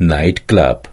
nightclub